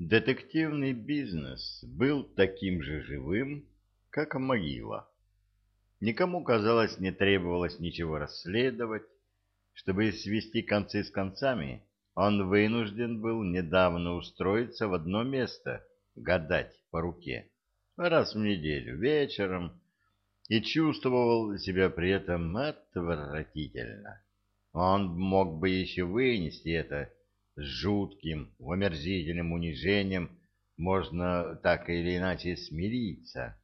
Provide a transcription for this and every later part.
Детективный бизнес был таким же живым, как могила. Никому, казалось, не требовалось ничего расследовать. Чтобы свести концы с концами, он вынужден был недавно устроиться в одно место, гадать по руке, раз в неделю, вечером, и чувствовал себя при этом отвратительно. Он мог бы еще вынести это жутким, омерзительным унижением, можно так или иначе смириться.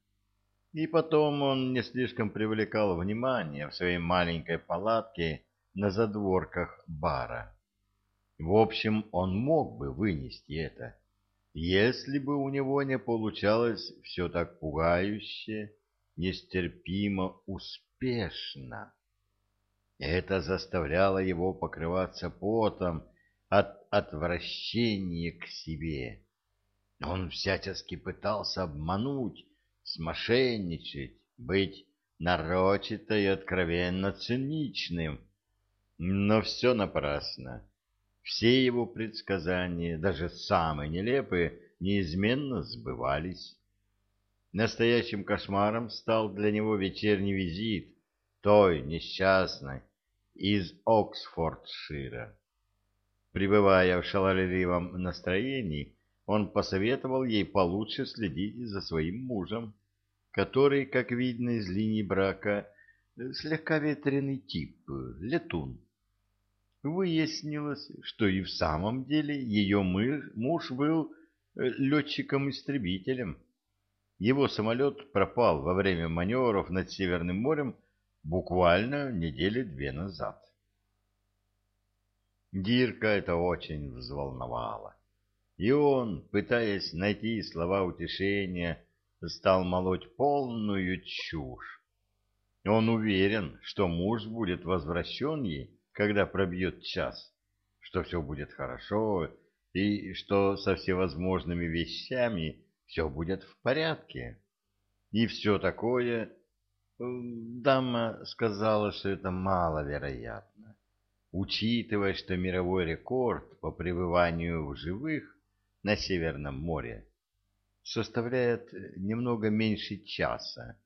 И потом он не слишком привлекал внимание в своей маленькой палатке на задворках бара. В общем, он мог бы вынести это, если бы у него не получалось все так пугающе, нестерпимо успешно. Это заставляло его покрываться потом от отвращения к себе. Он всячески пытался обмануть, смошенничать, быть нарочито и откровенно циничным. Но все напрасно. Все его предсказания, даже самые нелепые, неизменно сбывались. Настоящим кошмаром стал для него вечерний визит той несчастной из Оксфордшира. Пребывая в шаловливом настроении, он посоветовал ей получше следить за своим мужем, который, как видно из линии брака, слегка ветреный тип, летун. Выяснилось, что и в самом деле ее муж был летчиком-истребителем. Его самолет пропал во время маневров над Северным морем буквально недели две назад. Дирка это очень взволновало. И он, пытаясь найти слова утешения, стал молоть полную чушь. Он уверен, что муж будет возвращен ей, когда пробьет час, что все будет хорошо и что со всевозможными вещами все будет в порядке. И все такое... Дама сказала, что это маловероятно, учитывая, что мировой рекорд по пребыванию в живых на Северном море составляет немного меньше часа.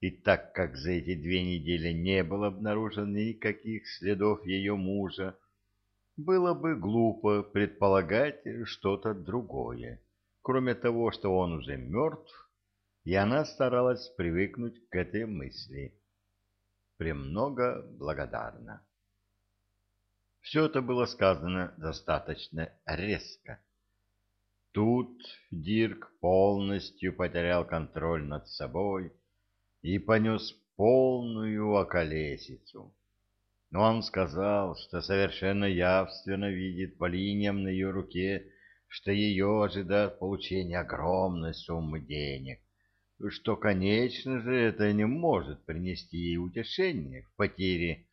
И так как за эти две недели не было обнаружено никаких следов ее мужа, было бы глупо предполагать что-то другое, кроме того, что он уже мертв, и она старалась привыкнуть к этой мысли. Премного благодарна. Все это было сказано достаточно резко, Тут Дирк полностью потерял контроль над собой и понес полную околесицу. Но он сказал, что совершенно явственно видит по линиям на ее руке, что ее ожидает получение огромной суммы денег, что, конечно же, это не может принести ей утешение в потере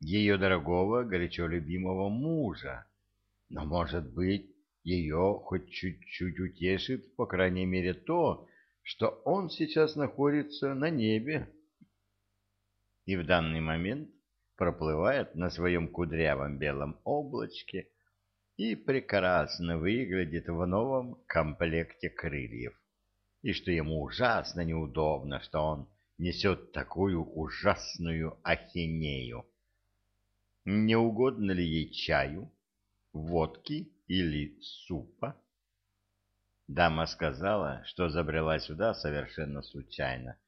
ее дорогого, горячо любимого мужа. Но, может быть, ее хоть чуть-чуть утешит, по крайней мере, то, что он сейчас находится на небе. И в данный момент проплывает на своем кудрявом белом облачке и прекрасно выглядит в новом комплекте крыльев. И что ему ужасно неудобно, что он несет такую ужасную ахинею. Не угодно ли ей чаю, водки или супа? Дама сказала, что забрела сюда совершенно случайно,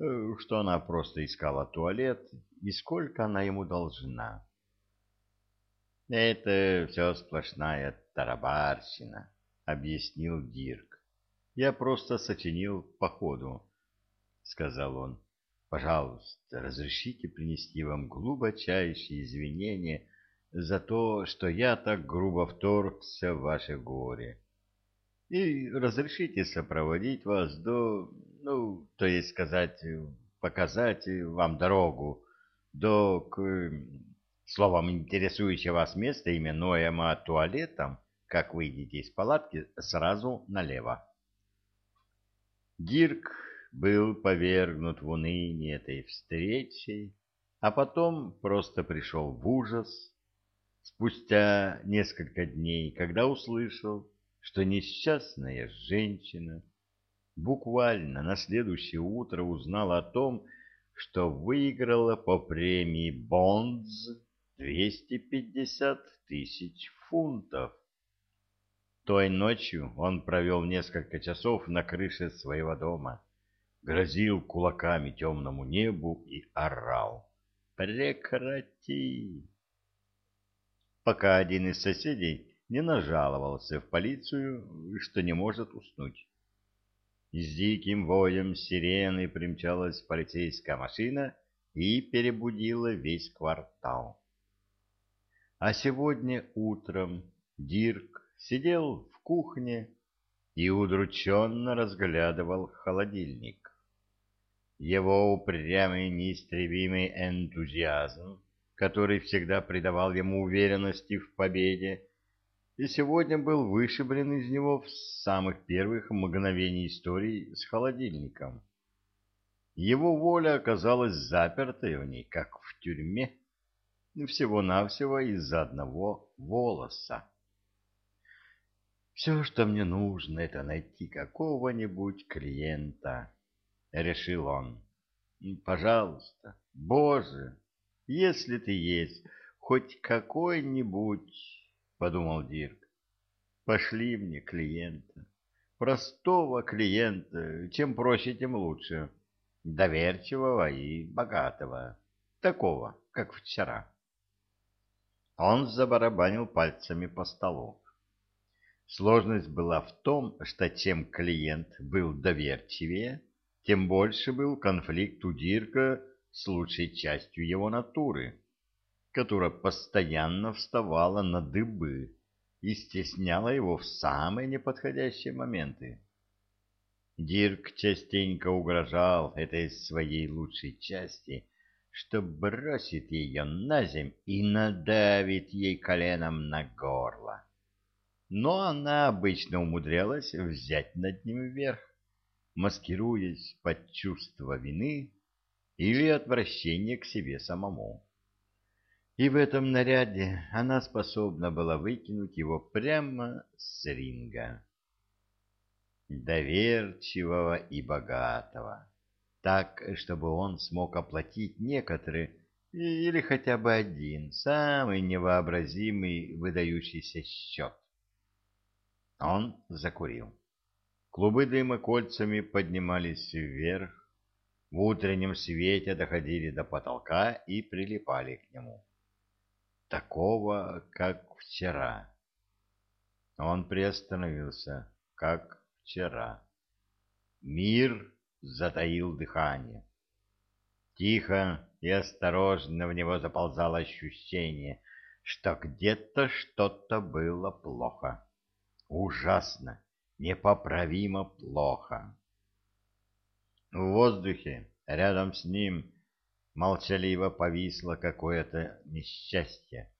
э, что она просто искала туалет и сколько она ему должна. «Это все сплошная тарабарщина», — объяснил Дирк. «Я просто сочинил по ходу», — сказал он. «Пожалуйста, разрешите принести вам глубочайшие извинения за то, что я так грубо вторгся в ваше горе. И разрешите сопроводить вас до, ну, то есть сказать, показать вам дорогу до, к, словом, интересующего вас места, именуемо туалетом, как выйдете из палатки, сразу налево. Дирк был повергнут в уныние этой встречей, а потом просто пришел в ужас Спустя несколько дней, когда услышал, что несчастная женщина буквально на следующее утро узнала о том, что выиграла по премии Бондс 250 тысяч фунтов. Той ночью он провел несколько часов на крыше своего дома, грозил кулаками темному небу и орал. «Прекрати!» Пока один из соседей не нажаловался в полицию, что не может уснуть. С диким воем сирены примчалась полицейская машина и перебудила весь квартал. А сегодня утром Дирк сидел в кухне и удрученно разглядывал холодильник. Его упрямый неистребимый энтузиазм, который всегда придавал ему уверенности в победе, и сегодня был вышиблен из него в самых первых мгновений истории с холодильником. Его воля оказалась запертой в ней, как в тюрьме, всего-навсего из-за одного волоса. «Все, что мне нужно, это найти какого-нибудь клиента», — решил он. «Пожалуйста, Боже, если ты есть хоть какой-нибудь...» — подумал Дирк. «Пошли мне клиента. Простого клиента. Чем проще, тем лучше. Доверчивого и богатого. Такого, как вчера». Он забарабанил пальцами по столу. Сложность была в том, что чем клиент был доверчивее, тем больше был конфликт у Дирка с лучшей частью его натуры, которая постоянно вставала на дыбы и стесняла его в самые неподходящие моменты. Дирк частенько угрожал этой своей лучшей части, что бросит ее на земь и надавит ей коленом на горло но она обычно умудрялась взять над ним верх, маскируясь под чувство вины или отвращение к себе самому. И в этом наряде она способна была выкинуть его прямо с ринга. Доверчивого и богатого, так, чтобы он смог оплатить некоторые или хотя бы один самый невообразимый выдающийся счет. Он закурил. Клубы дыма кольцами поднимались вверх, в утреннем свете доходили до потолка и прилипали к нему. Такого, как вчера. Он приостановился, как вчера. Мир затаил дыхание. Тихо и осторожно в него заползало ощущение, что где-то что-то было плохо. Ужасно, непоправимо плохо. В воздухе рядом с ним молчаливо повисло какое-то несчастье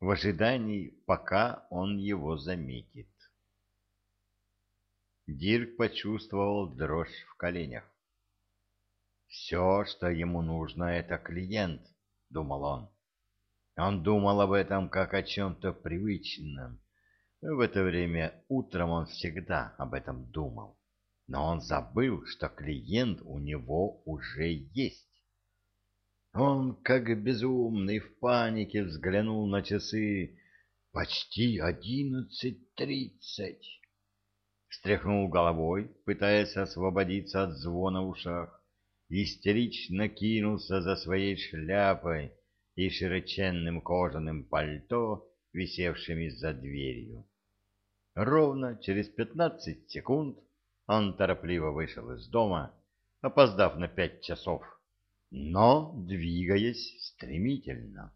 в ожидании, пока он его заметит. Дирк почувствовал дрожь в коленях. «Все, что ему нужно, — это клиент», — думал он. Он думал об этом как о чем-то привычном, в это время утром он всегда об этом думал, но он забыл, что клиент у него уже есть. Он, как безумный, в панике взглянул на часы. Почти одиннадцать тридцать. Встряхнул головой, пытаясь освободиться от звона в ушах. Истерично кинулся за своей шляпой и широченным кожаным пальто, висевшими за дверью. Ровно через пятнадцать секунд он торопливо вышел из дома, опоздав на пять часов, но двигаясь стремительно.